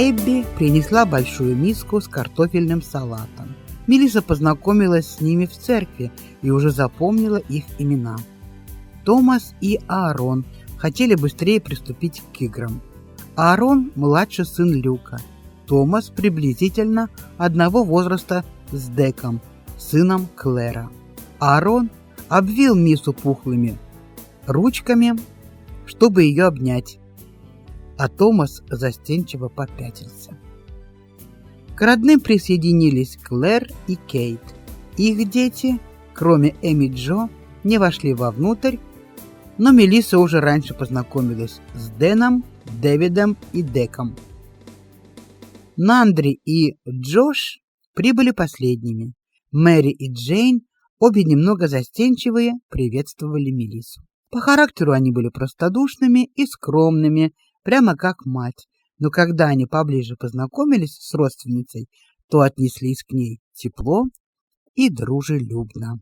Эбби принесла большую миску с картофельным салатом. Мелиса познакомилась с ними в церкви и уже запомнила их имена. Томас и Аарон хотели быстрее приступить к играм. Аарон – младший сын Люка. Томас приблизительно одного возраста с Деком, сыном Клэра. Аарон обвил мису пухлыми ручками, чтобы ее обнять а Томас застенчиво попятился. К родным присоединились Клэр и Кейт. Их дети, кроме Эми Джо, не вошли вовнутрь, но Мелисса уже раньше познакомилась с Дэном, Дэвидом и Деком. Нандри и Джош прибыли последними. Мэри и Джейн, обе немного застенчивые, приветствовали Мелиссу. По характеру они были простодушными и скромными, прямо как мать. Но когда они поближе познакомились с родственницей, то отнеслись к ней тепло и дружелюбно.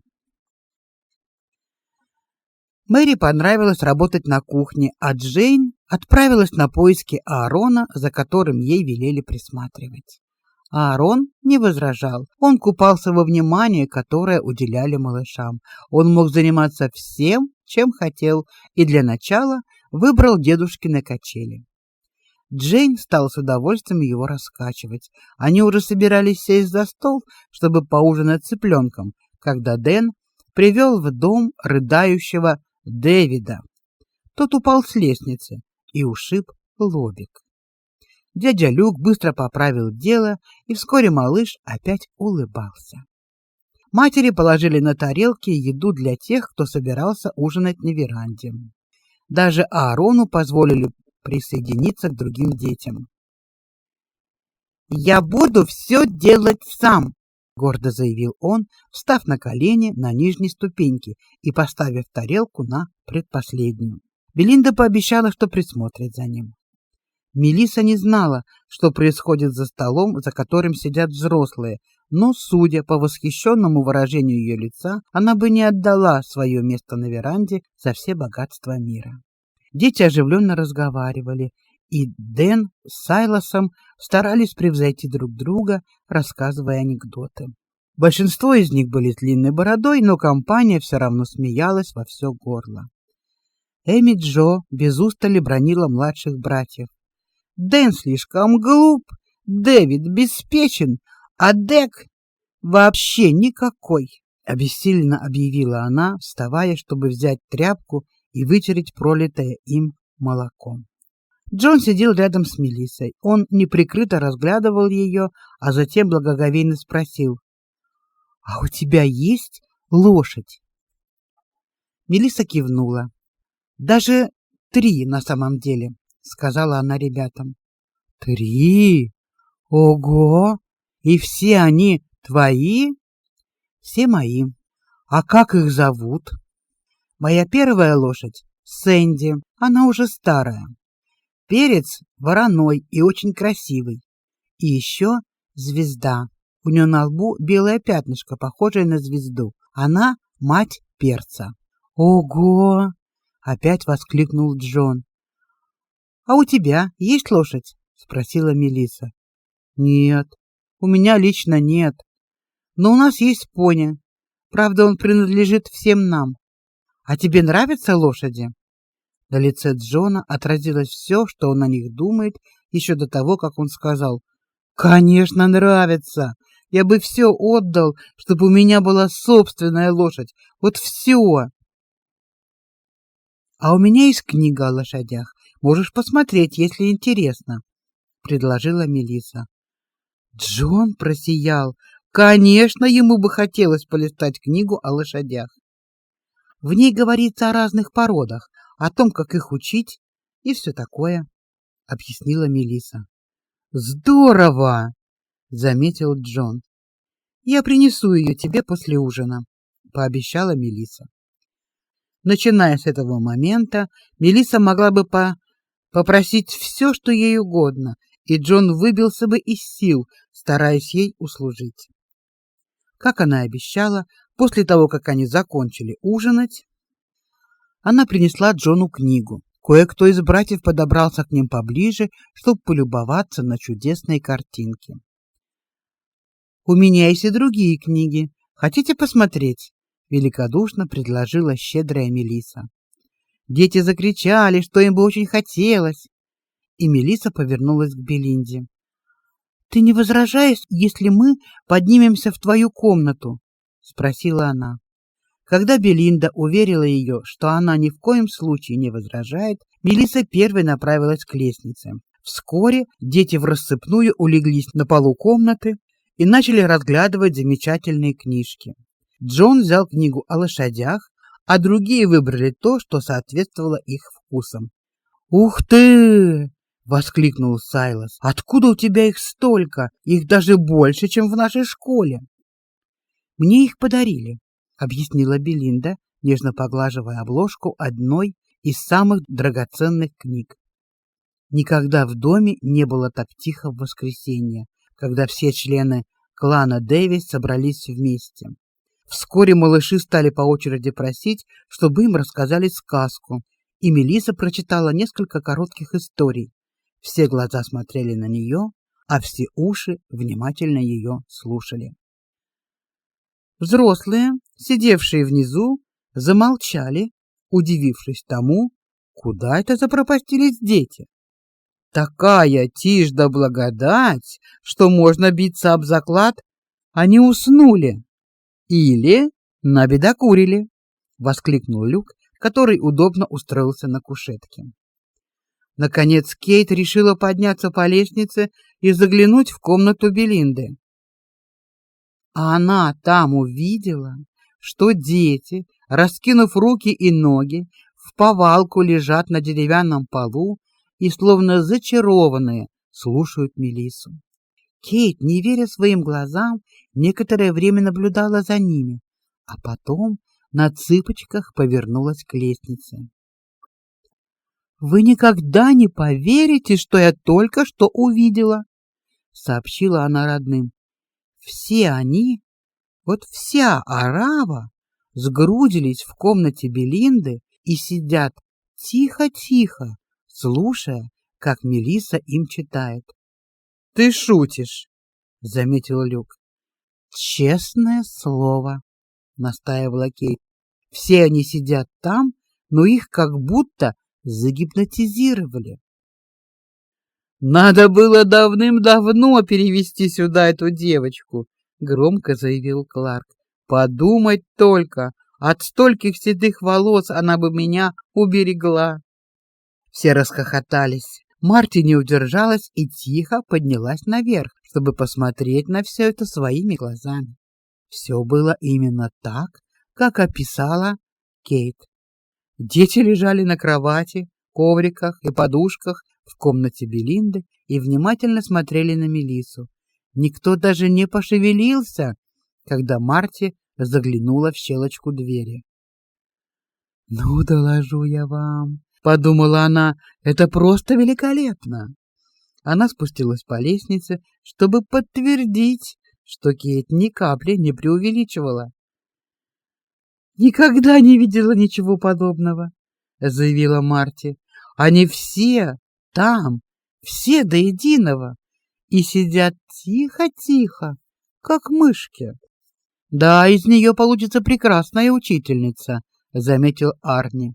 Мэри понравилось работать на кухне, а Джейн отправилась на поиски Аарона, за которым ей велели присматривать. Аарон не возражал. Он купался во внимании, которое уделяли малышам. Он мог заниматься всем, чем хотел, и для начала выбрал дедушкины качели. Джейн стал с удовольствием его раскачивать. Они уже собирались сесть за стол, чтобы поужинать цыпленком, когда Дэн привел в дом рыдающего Дэвида. Тот упал с лестницы и ушиб лобик. Дядя Люк быстро поправил дело, и вскоре малыш опять улыбался. Матери положили на тарелки еду для тех, кто собирался ужинать на веранде. Даже Аарону позволили присоединиться к другим детям. «Я буду все делать сам!» — гордо заявил он, встав на колени на нижней ступеньке и поставив тарелку на предпоследнюю. Белинда пообещала, что присмотрит за ним. Мелиса не знала, что происходит за столом, за которым сидят взрослые, но, судя по восхищенному выражению ее лица, она бы не отдала свое место на веранде за все богатства мира. Дети оживленно разговаривали, и Дэн с Сайлосом старались превзойти друг друга, рассказывая анекдоты. Большинство из них были с длинной бородой, но компания все равно смеялась во все горло. Эми Джо без устали бронила младших братьев. Дэн слишком глуп, Дэвид беспечен, а Дек вообще никакой, обессиленно объявила она, вставая, чтобы взять тряпку и вытереть пролитое им молоко. Джон сидел рядом с Мелиссой. Он неприкрыто разглядывал ее, а затем благоговейно спросил: "А у тебя есть лошадь?" Мелисса кивнула. "Даже три на самом деле", сказала она ребятам. "Три? Ого! И все они твои? Все мои. А как их зовут? Моя первая лошадь Сэнди. Она уже старая. Перец вороной и очень красивый. И еще звезда. У нее на лбу белое пятнышко, похожее на звезду. Она мать перца. Ого! опять воскликнул Джон. А у тебя есть лошадь? спросила Мелиса. Нет, у меня лично нет. Но у нас есть пони. Правда, он принадлежит всем нам. А тебе нравятся лошади? На лице Джона отразилось все, что он о них думает, еще до того, как он сказал: "Конечно, нравится. Я бы все отдал, чтобы у меня была собственная лошадь. Вот все. А у меня есть книга о лошадях. Можешь посмотреть, если интересно", предложила Мелиса. Джон просиял. Конечно, ему бы хотелось полистать книгу о лошадях. В ней говорится о разных породах, о том, как их учить и все такое, объяснила Мелиса. Здорово, заметил Джон. Я принесу ее тебе после ужина, пообещала Мелиса. Начиная с этого момента, Мелиса могла бы по попросить все, что ей угодно, и Джон выбился бы из сил, стараясь ей услужить. Как она и обещала, после того, как они закончили ужинать, она принесла Джону книгу. Кое-кто из братьев подобрался к ним поближе, чтобы полюбоваться на чудесные картинки. У меня есть и другие книги. Хотите посмотреть? великодушно предложила щедрая Мелиса. Дети закричали, что им бы очень хотелось. И Мелиса повернулась к Белинде. Ты не возражаешь, если мы поднимемся в твою комнату? спросила она. Когда Белинда уверила ее, что она ни в коем случае не возражает, Мелиса первой направилась к лестнице. Вскоре дети в рассыпную улеглись на полу комнаты и начали разглядывать замечательные книжки. Джон взял книгу о лошадях, а другие выбрали то, что соответствовало их вкусам. "Ух ты!" Воскликнул Сайлас. "Откуда у тебя их столько? Их даже больше, чем в нашей школе". "Мне их подарили", объяснила Белинда, нежно поглаживая обложку одной из самых драгоценных книг. Никогда в доме не было так тихо в воскресенье, когда все члены клана Дэвис собрались вместе. Вскоре малыши стали по очереди просить, чтобы им рассказали сказку, и Мелиса прочитала несколько коротких историй. Все глаза смотрели на нее, а все уши внимательно ее слушали. Взрослые, сидевшие внизу, замолчали, удивившись тому, куда это запропастились дети. Такая тишь да благодать, что можно биться об заклад, они уснули или набедокурили, воскликнул Люк, который удобно устроился на кушетке. Наконец Кейт решила подняться по лестнице и заглянуть в комнату Белинды. А она там увидела, что дети, раскинув руки и ноги, в повалку лежат на деревянном полу и словно зачарованные слушают Мелису. Кейт, не веря своим глазам, некоторое время наблюдала за ними, а потом на цыпочках повернулась к лестнице. Вы никогда не поверите, что я только что увидела, сообщила она родным. Все они, вот вся арава, сгрудились в комнате Белинды и сидят тихо-тихо, слушая, как Мелиса им читает. Ты шутишь, заметил Люк. Честное слово, настаивала Кейт. Все они сидят там, но их как будто загипнотизировали. Надо было давным-давно перевести сюда эту девочку, громко заявил Кларк. Подумать только, от стольких седых волос она бы меня уберегла. Все расхохотались. Марти не удержалась и тихо поднялась наверх, чтобы посмотреть на все это своими глазами. Все было именно так, как описала Кейт. Дети лежали на кровати, ковриках и подушках в комнате Белинды и внимательно смотрели на Мелису. Никто даже не пошевелился, когда Марти заглянула в щелочку двери. Ну, доложу я вам, подумала она. Это просто великолепно. Она спустилась по лестнице, чтобы подтвердить, что Кейт ни капли не преувеличивала. Никогда не видела ничего подобного, заявила Марти. Они все там, все до единого, и сидят тихо-тихо, как мышки. Да, из нее получится прекрасная учительница, заметил Арни.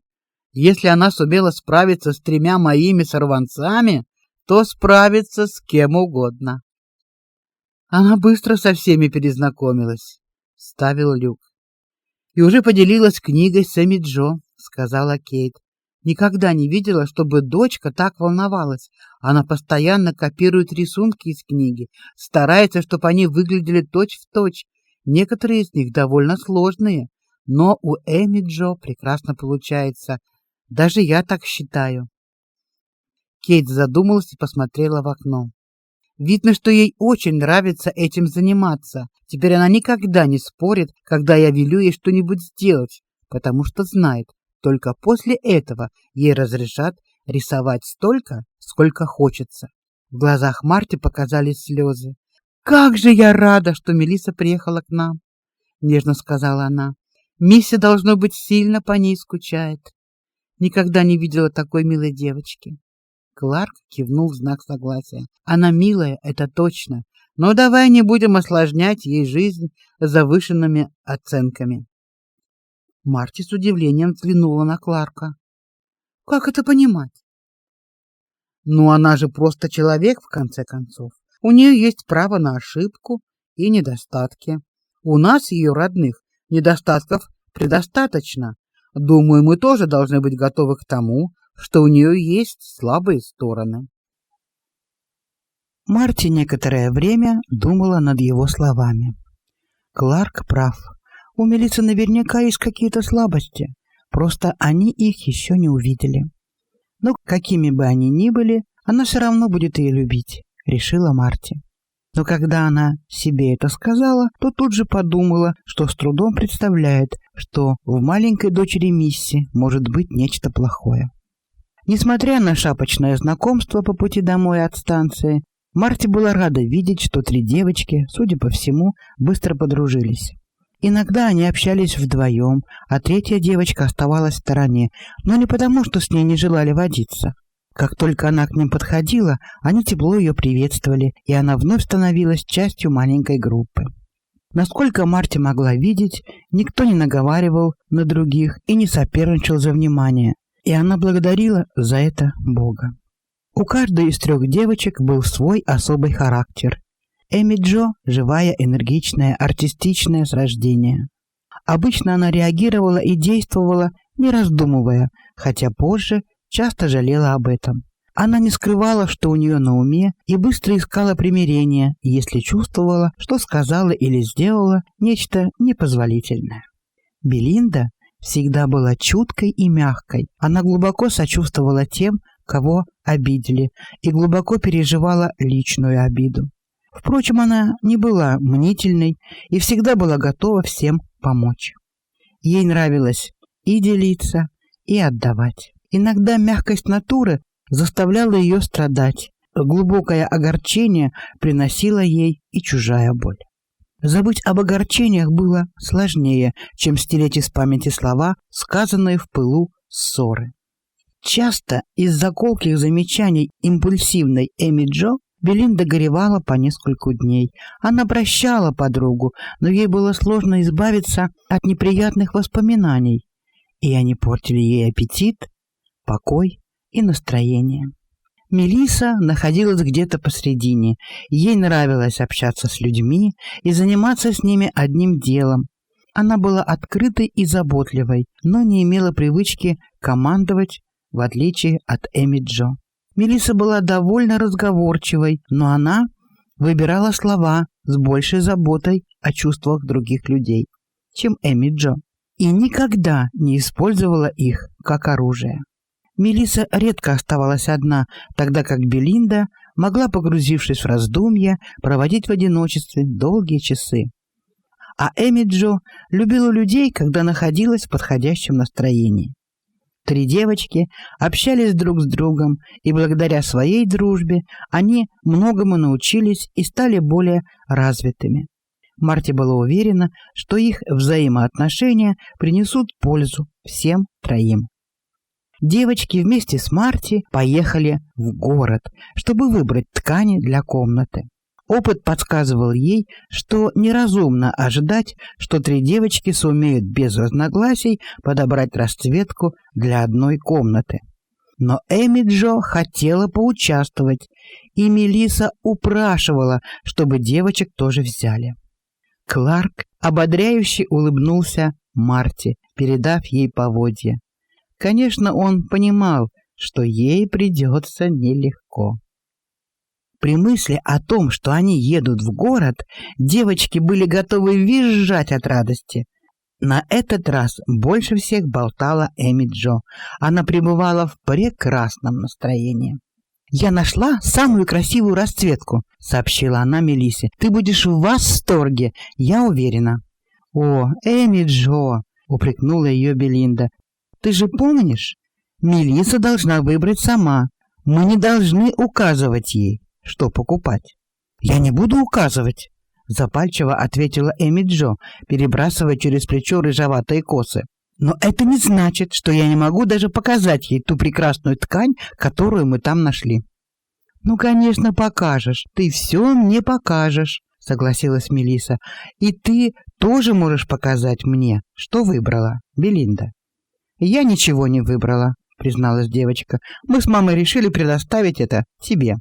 Если она сумела справиться с тремя моими сорванцами, то справится с кем угодно. Она быстро со всеми перезнакомилась, ставил Люк. И уже поделилась книгой с Эми Джо, сказала Кейт. Никогда не видела, чтобы дочка так волновалась. Она постоянно копирует рисунки из книги, старается, чтобы они выглядели точь-в-точь. Некоторые из них довольно сложные, но у Эми Джо прекрасно получается. Даже я так считаю. Кейт задумалась и посмотрела в окно. Видно, что ей очень нравится этим заниматься. Теперь она никогда не спорит, когда я велю ей что-нибудь сделать, потому что знает, только после этого ей разрешат рисовать столько, сколько хочется. В глазах Марти показались слезы. Как же я рада, что Мелиса приехала к нам, нежно сказала она. Мисси должно быть сильно по ней скучает. Никогда не видела такой милой девочки. Кларк кивнул в знак согласия. Она милая, это точно. Но давай не будем осложнять ей жизнь завышенными оценками. Марти с удивлением взглянула на Кларка. Как это понимать? Ну она же просто человек в конце концов. У нее есть право на ошибку и недостатки. У нас ее родных недостатков предостаточно. Думаю, мы тоже должны быть готовы к тому, что у нее есть слабые стороны. Марти некоторое время думала над его словами. Кларк прав. У Мелисы наверняка есть какие-то слабости, просто они их еще не увидели. Но какими бы они ни были, она все равно будет ее любить, решила Марти. Но когда она себе это сказала, то тут же подумала, что с трудом представляет, что в маленькой дочери Мисси может быть нечто плохое. Несмотря на шапочное знакомство по пути домой от станции, Марти была рада видеть, что три девочки, судя по всему, быстро подружились. Иногда они общались вдвоем, а третья девочка оставалась в стороне, но не потому, что с ней не желали водиться. Как только она к ним подходила, они тепло ее приветствовали, и она вновь становилась частью маленькой группы. Насколько Марти могла видеть, никто не наговаривал на других и не соперничал за внимание, и она благодарила за это Бога. У каждой из трех девочек был свой особый характер. Эми Джо – живая, энергичная, артистичная с рождения. Обычно она реагировала и действовала, не раздумывая, хотя позже часто жалела об этом. Она не скрывала, что у нее на уме, и быстро искала примирения, если чувствовала, что сказала или сделала нечто непозволительное. Белинда всегда была чуткой и мягкой. Она глубоко сочувствовала тем, кого обидели, и глубоко переживала личную обиду. Впрочем, она не была мнительной и всегда была готова всем помочь. Ей нравилось и делиться, и отдавать. Иногда мягкость натуры заставляла ее страдать, глубокое огорчение приносило ей и чужая боль. Забыть об огорчениях было сложнее, чем стереть из памяти слова, сказанные в пылу ссоры. Часто из-за колких замечаний импульсивной Эми Джо Белинда горевала по нескольку дней. Она прощала подругу, но ей было сложно избавиться от неприятных воспоминаний, и они портили ей аппетит, покой и настроение. Мелиса находилась где-то посредине. Ей нравилось общаться с людьми и заниматься с ними одним делом. Она была открытой и заботливой, но не имела привычки командовать, в отличие от Эми Джо. Мелиса была довольно разговорчивой, но она выбирала слова с большей заботой о чувствах других людей, чем Эми Джо, и никогда не использовала их как оружие. Мелиса редко оставалась одна, тогда как Белинда могла, погрузившись в раздумья, проводить в одиночестве долгие часы. А Эми Джо любила людей, когда находилась в подходящем настроении. Три девочки общались друг с другом, и благодаря своей дружбе они многому научились и стали более развитыми. Марти была уверена, что их взаимоотношения принесут пользу всем троим. Девочки вместе с Марти поехали в город, чтобы выбрать ткани для комнаты. Опыт подсказывал ей, что неразумно ожидать, что три девочки сумеют без разногласий подобрать расцветку для одной комнаты. Но Эми Джо хотела поучаствовать, и Мелиса упрашивала, чтобы девочек тоже взяли. Кларк ободряюще улыбнулся Марти, передав ей поводья. Конечно, он понимал, что ей придется нелегко. При мысли о том, что они едут в город, девочки были готовы визжать от радости. На этот раз больше всех болтала Эми Джо. Она пребывала в прекрасном настроении. «Я нашла самую красивую расцветку», — сообщила она Мелисе. «Ты будешь в восторге, я уверена». «О, Эми Джо!» — упрекнула ее Белинда. «Ты же помнишь? Мелиса должна выбрать сама. Мы не должны указывать ей, что покупать». «Я не буду указывать», — запальчиво ответила Эми Джо, перебрасывая через плечо рыжеватые косы. Но это не значит, что я не могу даже показать ей ту прекрасную ткань, которую мы там нашли. Ну, конечно, покажешь. Ты все мне покажешь, согласилась Мелиса. И ты тоже можешь показать мне, что выбрала, Белинда. Я ничего не выбрала, призналась девочка. Мы с мамой решили предоставить это тебе.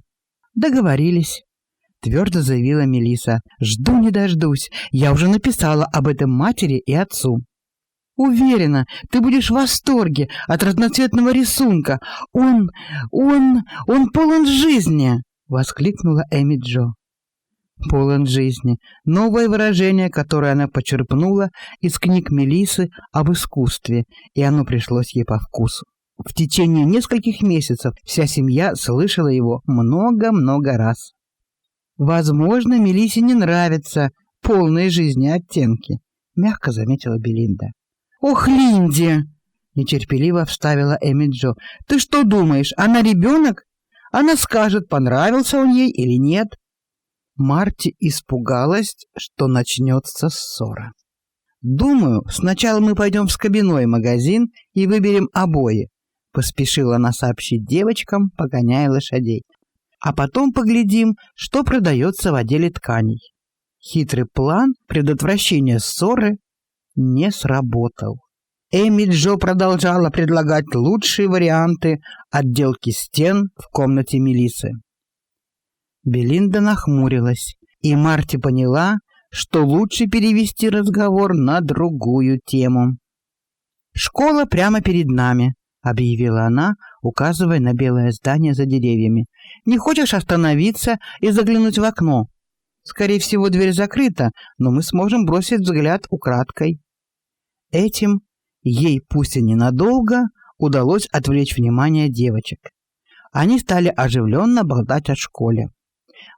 Договорились. Твердо заявила Мелиса. Жду не дождусь. Я уже написала об этом матери и отцу. Уверена, ты будешь в восторге от разноцветного рисунка. Он, он, он полон жизни!» — воскликнула Эми Джо. «Полон жизни» — новое выражение, которое она почерпнула из книг Мелисы об искусстве, и оно пришлось ей по вкусу. В течение нескольких месяцев вся семья слышала его много-много раз. «Возможно, Мелисе не нравятся полные жизни оттенки», — мягко заметила Белинда. «Ох, Линди!» — нетерпеливо вставила Эми Джо. «Ты что думаешь, она ребенок? Она скажет, понравился он ей или нет». Марти испугалась, что начнется ссора. «Думаю, сначала мы пойдем в скобяной магазин и выберем обои», — поспешила она сообщить девочкам, погоняя лошадей. «А потом поглядим, что продается в отделе тканей». Хитрый план предотвращения ссоры не сработал. Эми Джо продолжала предлагать лучшие варианты отделки стен в комнате Мелисы. Белинда нахмурилась, и Марти поняла, что лучше перевести разговор на другую тему. «Школа прямо перед нами», — объявила она, указывая на белое здание за деревьями. «Не хочешь остановиться и заглянуть в окно? Скорее всего, дверь закрыта, но мы сможем бросить взгляд украдкой». Этим ей, пусть и ненадолго, удалось отвлечь внимание девочек. Они стали оживленно болтать о школе.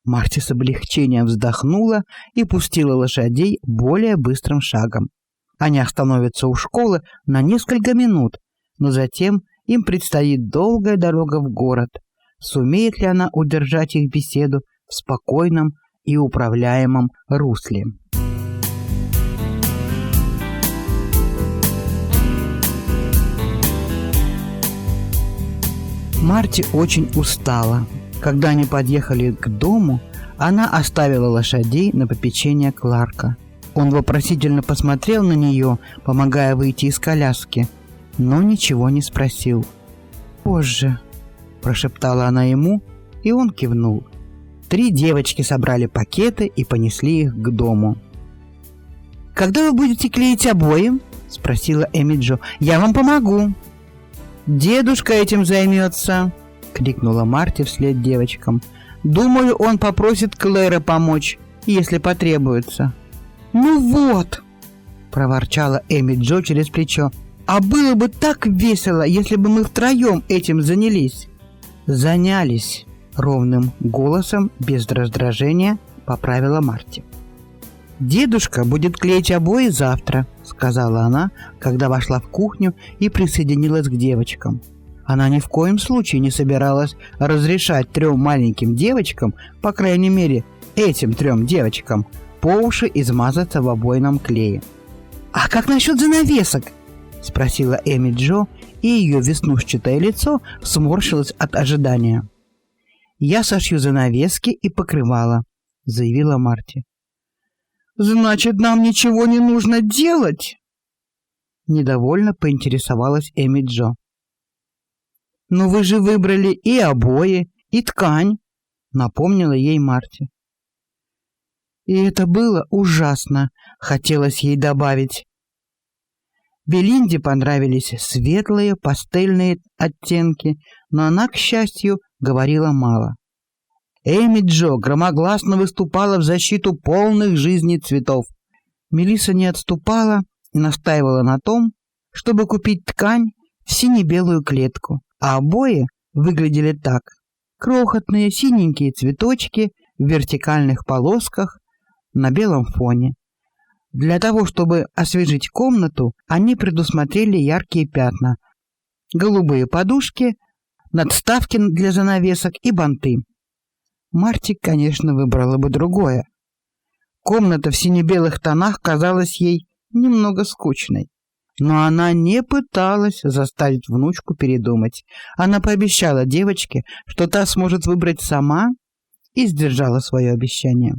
Марти с облегчением вздохнула и пустила лошадей более быстрым шагом. Они остановятся у школы на несколько минут, но затем им предстоит долгая дорога в город. Сумеет ли она удержать их беседу в спокойном и управляемом русле? Марти очень устала. Когда они подъехали к дому, она оставила лошадей на попечение Кларка. Он вопросительно посмотрел на нее, помогая выйти из коляски, но ничего не спросил. «Позже», – прошептала она ему, и он кивнул. Три девочки собрали пакеты и понесли их к дому. «Когда вы будете клеить обои?» – спросила Эми Джо. «Я вам помогу». «Дедушка этим займется!» — крикнула Марти вслед девочкам. «Думаю, он попросит Клэра помочь, если потребуется». «Ну вот!» — проворчала Эми Джо через плечо. «А было бы так весело, если бы мы втроем этим занялись!» «Занялись!» — ровным голосом, без раздражения, поправила Марти. «Дедушка будет клеить обои завтра», — сказала она, когда вошла в кухню и присоединилась к девочкам. Она ни в коем случае не собиралась разрешать трем маленьким девочкам, по крайней мере, этим трем девочкам, по уши измазаться в обойном клее. «А как насчет занавесок?» — спросила Эми Джо, и ее веснушчатое лицо сморщилось от ожидания. «Я сошью занавески и покрывала», — заявила Марти. Значит, нам ничего не нужно делать? Недовольно поинтересовалась Эми Джо. Но вы же выбрали и обои, и ткань, напомнила ей Марти. И это было ужасно, хотелось ей добавить. Белинде понравились светлые пастельные оттенки, но она, к счастью, говорила мало. Эми Джо громогласно выступала в защиту полных жизни цветов. Мелиса не отступала и настаивала на том, чтобы купить ткань в сине-белую клетку, а обои выглядели так, крохотные синенькие цветочки в вертикальных полосках на белом фоне. Для того, чтобы освежить комнату, они предусмотрели яркие пятна, голубые подушки, надставки для занавесок и банты. Мартик, конечно, выбрала бы другое. Комната в сине-белых тонах казалась ей немного скучной. Но она не пыталась заставить внучку передумать. Она пообещала девочке, что та сможет выбрать сама, и сдержала свое обещание.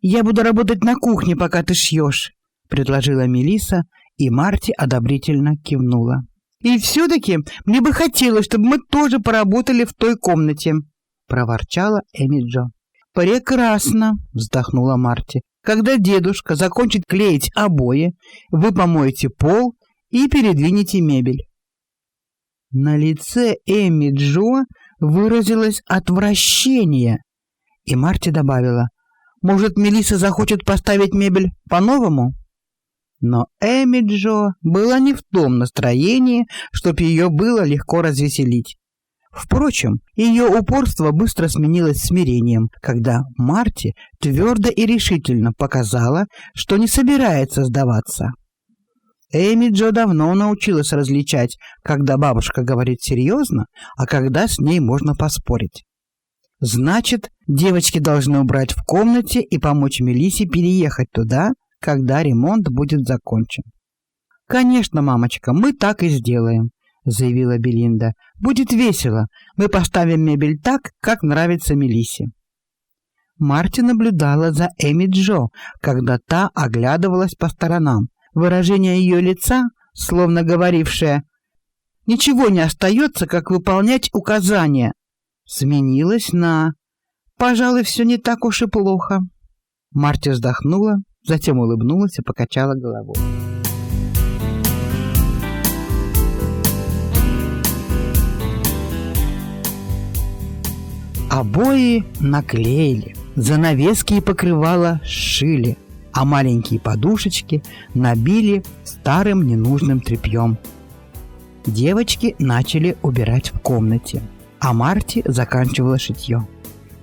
«Я буду работать на кухне, пока ты шьешь», — предложила Мелиса, и Марти одобрительно кивнула. «И все-таки мне бы хотелось, чтобы мы тоже поработали в той комнате», — проворчала Эми Джо. «Прекрасно!» — вздохнула Марти. «Когда дедушка закончит клеить обои, вы помоете пол и передвинете мебель». На лице Эми Джо выразилось отвращение, и Марти добавила, «Может, Мелисса захочет поставить мебель по-новому?» Но Эми Джо была не в том настроении, чтоб ее было легко развеселить. Впрочем, ее упорство быстро сменилось смирением, когда Марти твердо и решительно показала, что не собирается сдаваться. Эми Джо давно научилась различать, когда бабушка говорит серьезно, а когда с ней можно поспорить. Значит, девочки должны убрать в комнате и помочь Мелисе переехать туда, когда ремонт будет закончен. Конечно, мамочка, мы так и сделаем, — заявила Белинда. «Будет весело. Мы поставим мебель так, как нравится Мелиссе». Марти наблюдала за Эми Джо, когда та оглядывалась по сторонам. Выражение ее лица, словно говорившее «Ничего не остается, как выполнять указания», сменилось на «Пожалуй, все не так уж и плохо». Марти вздохнула, затем улыбнулась и покачала головой. Обои наклеили, занавески и покрывала сшили, а маленькие подушечки набили старым ненужным тряпьем. Девочки начали убирать в комнате, а Марти заканчивала шитье.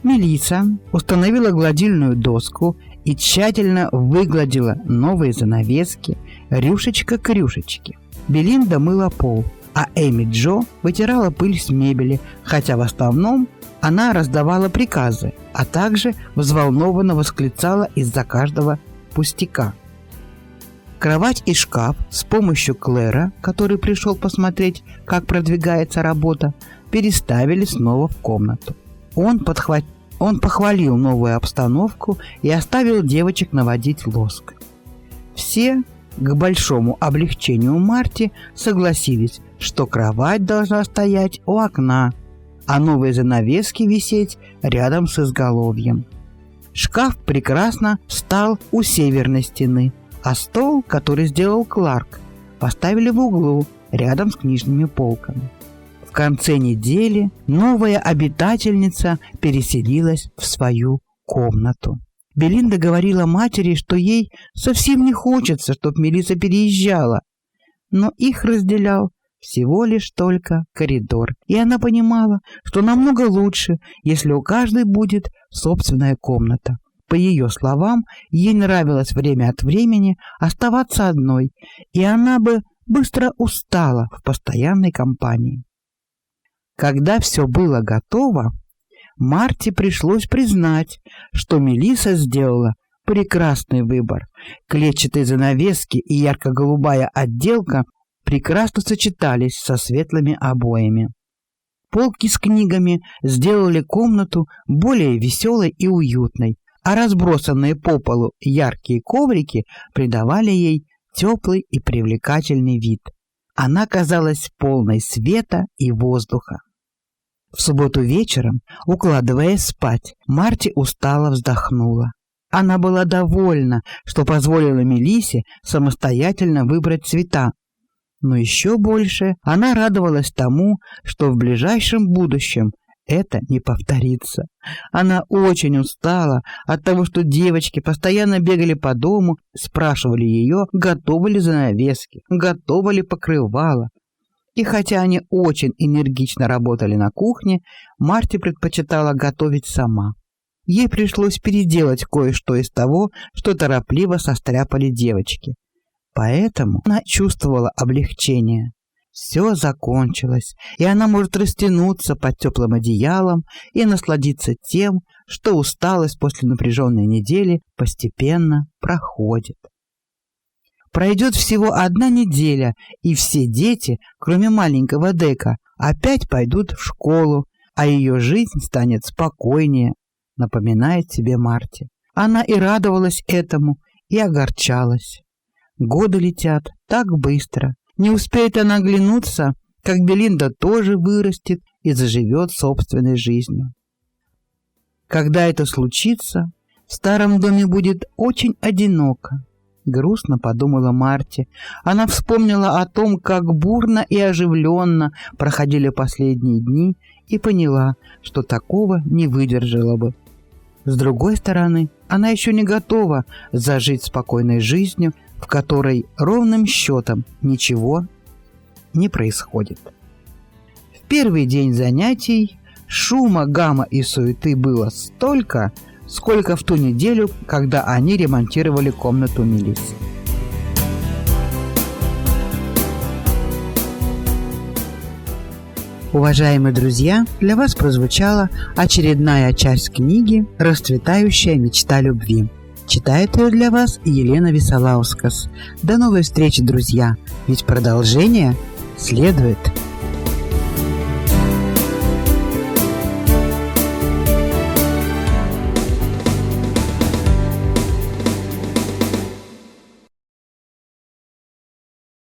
Мелиса установила гладильную доску и тщательно выгладила новые занавески рюшечка к рюшечке. Белинда мыла пол, а Эми Джо вытирала пыль с мебели, хотя в основном она раздавала приказы, а также взволнованно восклицала из-за каждого пустяка. Кровать и шкаф с помощью Клэра, который пришел посмотреть, как продвигается работа, переставили снова в комнату. Он, подхват... Он похвалил новую обстановку и оставил девочек наводить лоск. Все, к большому облегчению Марти, согласились, что кровать должна стоять у окна, а новые занавески висеть рядом с изголовьем. Шкаф прекрасно стал у северной стены, а стол, который сделал Кларк, поставили в углу рядом с книжными полками. В конце недели новая обитательница переселилась в свою комнату. Белинда говорила матери, что ей совсем не хочется, чтобы Мелиса переезжала, но их разделял всего лишь только коридор, и она понимала, что намного лучше, если у каждой будет собственная комната. По ее словам, ей нравилось время от времени оставаться одной, и она бы быстро устала в постоянной компании. Когда все было готово, Марте пришлось признать, что Мелиса сделала прекрасный выбор. Клетчатые занавески и ярко-голубая отделка прекрасно сочетались со светлыми обоями. Полки с книгами сделали комнату более веселой и уютной, а разбросанные по полу яркие коврики придавали ей теплый и привлекательный вид. Она казалась полной света и воздуха. В субботу вечером, укладываясь спать, Марти устало вздохнула. Она была довольна, что позволила Мелисе самостоятельно выбрать цвета, но еще больше она радовалась тому, что в ближайшем будущем это не повторится. Она очень устала от того, что девочки постоянно бегали по дому, спрашивали ее, готовы ли занавески, готовы ли покрывало. И хотя они очень энергично работали на кухне, Марти предпочитала готовить сама. Ей пришлось переделать кое-что из того, что торопливо состряпали девочки. Поэтому она чувствовала облегчение. Все закончилось, и она может растянуться под теплым одеялом и насладиться тем, что усталость после напряженной недели постепенно проходит. Пройдет всего одна неделя, и все дети, кроме маленького Дека, опять пойдут в школу, а ее жизнь станет спокойнее, напоминает себе Марти. Она и радовалась этому, и огорчалась. Годы летят так быстро. Не успеет она оглянуться, как Белинда тоже вырастет и заживет собственной жизнью. Когда это случится, в старом доме будет очень одиноко. Грустно подумала Марти. Она вспомнила о том, как бурно и оживленно проходили последние дни и поняла, что такого не выдержала бы. С другой стороны, она еще не готова зажить спокойной жизнью, в которой ровным счетом ничего не происходит. В первый день занятий шума, гамма и суеты было столько, сколько в ту неделю, когда они ремонтировали комнату Мелиссы. Уважаемые друзья, для вас прозвучала очередная часть книги «Расцветающая мечта любви». Читает ее для вас Елена Висолаускас. До новой встречи, друзья, ведь продолжение следует.